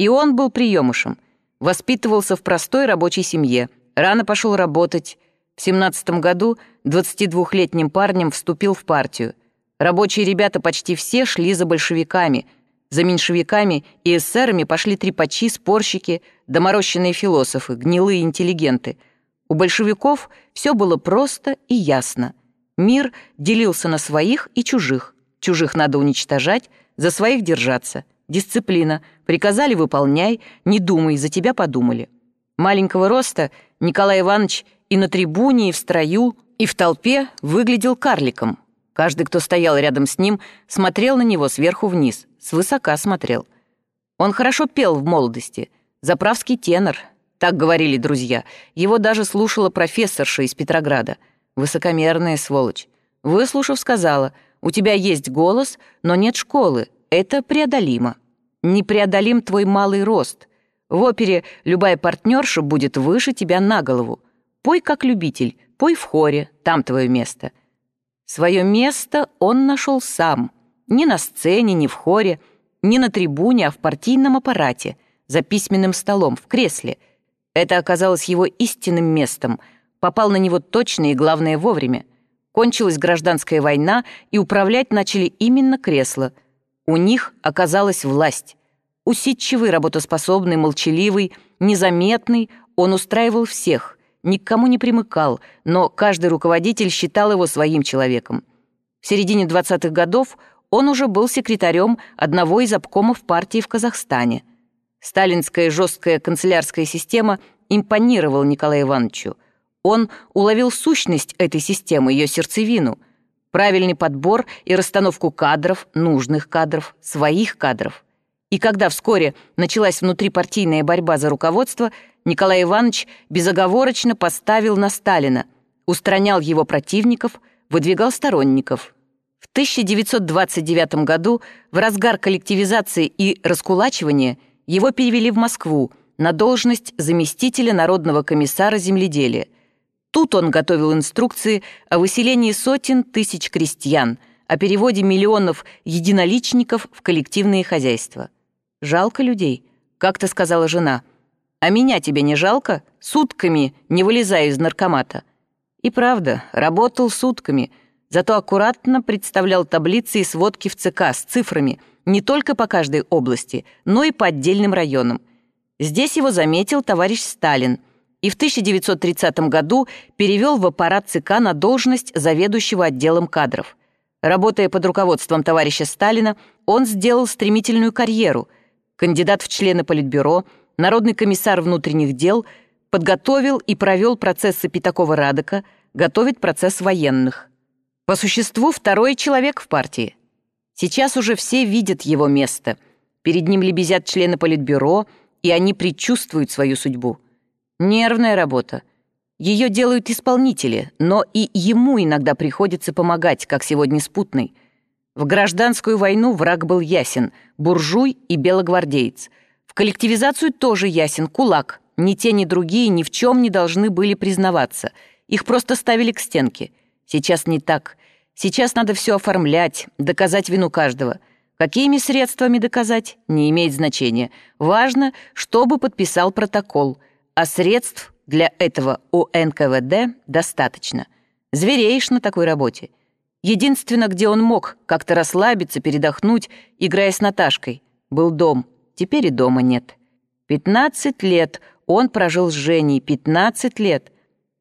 И он был приемышем. Воспитывался в простой рабочей семье. Рано пошел работать. В 17 году 22-летним парнем вступил в партию. Рабочие ребята почти все шли за большевиками. За меньшевиками и эсерами пошли трепачи, спорщики, доморощенные философы, гнилые интеллигенты. У большевиков все было просто и ясно. Мир делился на своих и чужих. Чужих надо уничтожать, за своих держаться. Дисциплина. Приказали — выполняй, не думай, за тебя подумали. Маленького роста Николай Иванович и на трибуне, и в строю, и в толпе выглядел карликом. Каждый, кто стоял рядом с ним, смотрел на него сверху вниз, свысока смотрел. Он хорошо пел в молодости, заправский тенор, так говорили друзья. Его даже слушала профессорша из Петрограда, высокомерная сволочь. Выслушав, сказала, «У тебя есть голос, но нет школы, это преодолимо. Непреодолим твой малый рост. В опере любая партнерша будет выше тебя на голову. Пой как любитель, пой в хоре, там твое место. Свое место он нашел сам. Не на сцене, не в хоре, не на трибуне, а в партийном аппарате, за письменным столом, в кресле. Это оказалось его истинным местом. Попал на него точно и, главное, вовремя. Кончилась гражданская война, и управлять начали именно кресла. У них оказалась власть. Усидчивый, работоспособный, молчаливый, незаметный, он устраивал всех — никому не примыкал, но каждый руководитель считал его своим человеком. В середине 20-х годов он уже был секретарем одного из обкомов партии в Казахстане. Сталинская жесткая канцелярская система импонировала Николаю Ивановичу. Он уловил сущность этой системы, ее сердцевину, правильный подбор и расстановку кадров, нужных кадров, своих кадров. И когда вскоре началась внутрипартийная борьба за руководство – Николай Иванович безоговорочно поставил на Сталина, устранял его противников, выдвигал сторонников. В 1929 году, в разгар коллективизации и раскулачивания, его перевели в Москву на должность заместителя Народного комиссара земледелия. Тут он готовил инструкции о выселении сотен тысяч крестьян, о переводе миллионов единоличников в коллективные хозяйства. «Жалко людей», — как-то сказала жена — а меня тебе не жалко? Сутками не вылезая из наркомата». И правда, работал сутками, зато аккуратно представлял таблицы и сводки в ЦК с цифрами не только по каждой области, но и по отдельным районам. Здесь его заметил товарищ Сталин и в 1930 году перевел в аппарат ЦК на должность заведующего отделом кадров. Работая под руководством товарища Сталина, он сделал стремительную карьеру. Кандидат в члены Политбюро – Народный комиссар внутренних дел подготовил и провел процессы Пятакова-Радока, готовит процесс военных. По существу второй человек в партии. Сейчас уже все видят его место. Перед ним лебезят члены Политбюро, и они предчувствуют свою судьбу. Нервная работа. Ее делают исполнители, но и ему иногда приходится помогать, как сегодня спутный. В гражданскую войну враг был ясен – буржуй и белогвардеец – в коллективизацию тоже ясен кулак. Ни те, ни другие ни в чем не должны были признаваться. Их просто ставили к стенке. Сейчас не так. Сейчас надо все оформлять, доказать вину каждого. Какими средствами доказать, не имеет значения. Важно, чтобы подписал протокол. А средств для этого у НКВД достаточно. Звереешь на такой работе. Единственное, где он мог как-то расслабиться, передохнуть, играя с Наташкой, был дом — Теперь и дома нет. Пятнадцать лет он прожил с Женей, пятнадцать лет.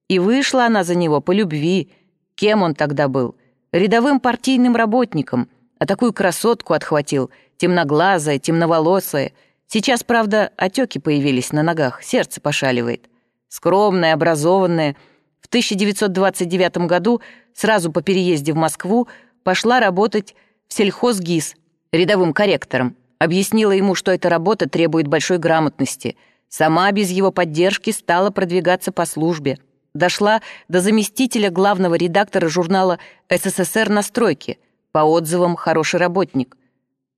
И вышла она за него по любви. Кем он тогда был? Рядовым партийным работником. А такую красотку отхватил, темноглазая, темноволосая. Сейчас, правда, отеки появились на ногах, сердце пошаливает. Скромная, образованная. В 1929 году, сразу по переезде в Москву, пошла работать в сельхозгиз рядовым корректором. Объяснила ему, что эта работа требует большой грамотности. Сама без его поддержки стала продвигаться по службе. Дошла до заместителя главного редактора журнала «СССР на стройке». По отзывам, хороший работник.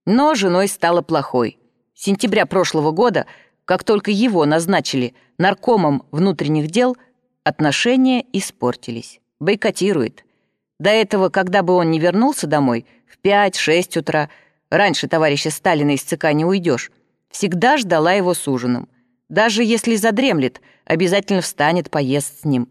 Но женой стала плохой. Сентября прошлого года, как только его назначили наркомом внутренних дел, отношения испортились. Бойкотирует. До этого, когда бы он не вернулся домой, в 5-6 утра – Раньше товарища Сталина из ЦК не уйдешь. всегда ждала его с ужином. Даже если задремлет, обязательно встанет, поест с ним.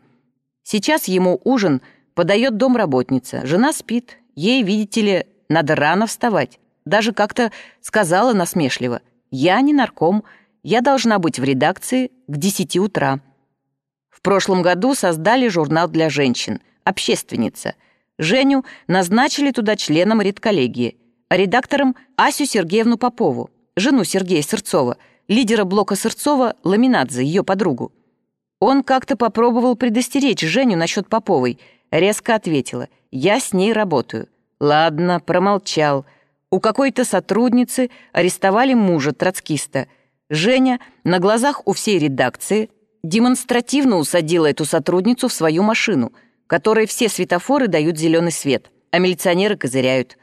Сейчас ему ужин подает домработница. Жена спит. Ей, видите ли, надо рано вставать. Даже как-то сказала насмешливо. «Я не нарком. Я должна быть в редакции к 10 утра». В прошлом году создали журнал для женщин «Общественница». Женю назначили туда членом редколлегии, а редактором Асю Сергеевну Попову, жену Сергея Сырцова, лидера блока Сырцова Ламинадзе, ее подругу. Он как-то попробовал предостеречь Женю насчет Поповой, резко ответила «Я с ней работаю». Ладно, промолчал. У какой-то сотрудницы арестовали мужа троцкиста. Женя на глазах у всей редакции демонстративно усадила эту сотрудницу в свою машину, которой все светофоры дают зеленый свет, а милиционеры козыряют.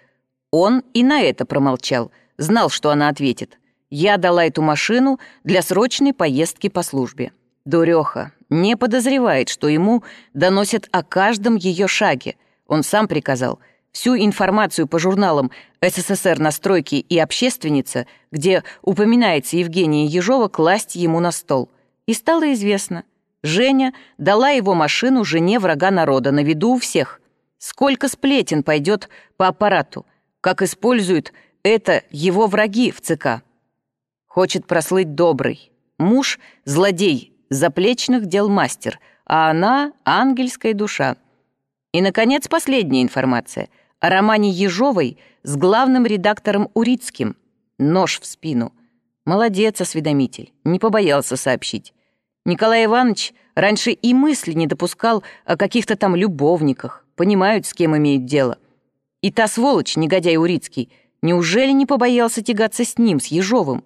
Он и на это промолчал, знал, что она ответит. Я дала эту машину для срочной поездки по службе. Дуреха не подозревает, что ему доносят о каждом ее шаге. Он сам приказал всю информацию по журналам «СССР на стройке» и «Общественница», где упоминается Евгения Ежова, класть ему на стол – и стало известно. Женя дала его машину жене врага народа на виду у всех. Сколько сплетен пойдет по аппарату, как используют это его враги в ЦК. Хочет прослыть добрый. Муж — злодей, заплечных дел мастер, а она — ангельская душа. И, наконец, последняя информация о романе Ежовой с главным редактором Урицким. Нож в спину. Молодец, осведомитель, не побоялся сообщить. Николай Иванович раньше и мысли не допускал о каких-то там любовниках, понимают, с кем имеют дело. И та сволочь, негодяй Урицкий, неужели не побоялся тягаться с ним, с Ежовым?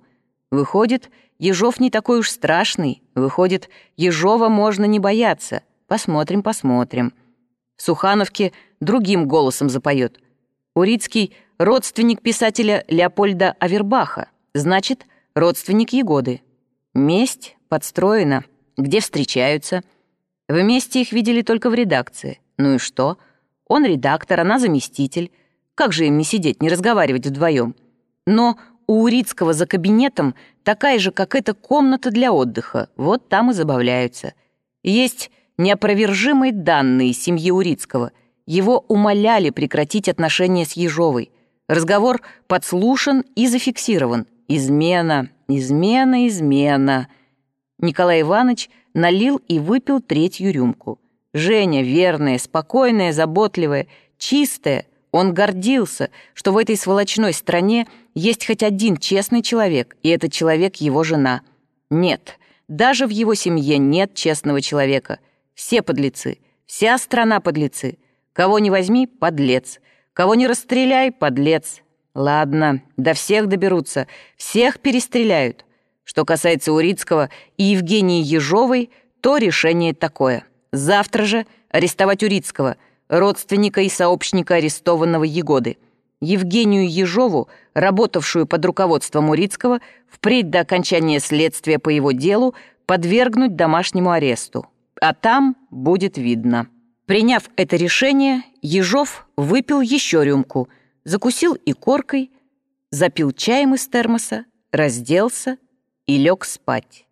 Выходит, Ежов не такой уж страшный. Выходит, Ежова можно не бояться. Посмотрим, посмотрим. В Сухановке другим голосом запоет. Урицкий — родственник писателя Леопольда Авербаха, значит, родственник Егоды. Месть подстроена где встречаются. Вместе их видели только в редакции. Ну и что? Он редактор, она заместитель. Как же им не сидеть, не разговаривать вдвоем? Но у Урицкого за кабинетом такая же, как эта комната для отдыха. Вот там и забавляются. Есть неопровержимые данные семьи Урицкого. Его умоляли прекратить отношения с Ежовой. Разговор подслушан и зафиксирован. Измена, измена, измена. Николай Иванович налил и выпил третью рюмку. Женя, верная, спокойная, заботливая, чистая, он гордился, что в этой сволочной стране есть хоть один честный человек, и этот человек его жена. Нет, даже в его семье нет честного человека. Все подлецы, вся страна подлецы. Кого не возьми — подлец. Кого не расстреляй — подлец. Ладно, до всех доберутся, всех перестреляют. Что касается Урицкого и Евгении Ежовой, то решение такое. Завтра же арестовать Урицкого, родственника и сообщника арестованного Егоды. Евгению Ежову, работавшую под руководством Урицкого, впредь до окончания следствия по его делу подвергнуть домашнему аресту. А там будет видно. Приняв это решение, Ежов выпил еще рюмку, закусил и коркой, запил чаем из термоса, разделся, и лег спать.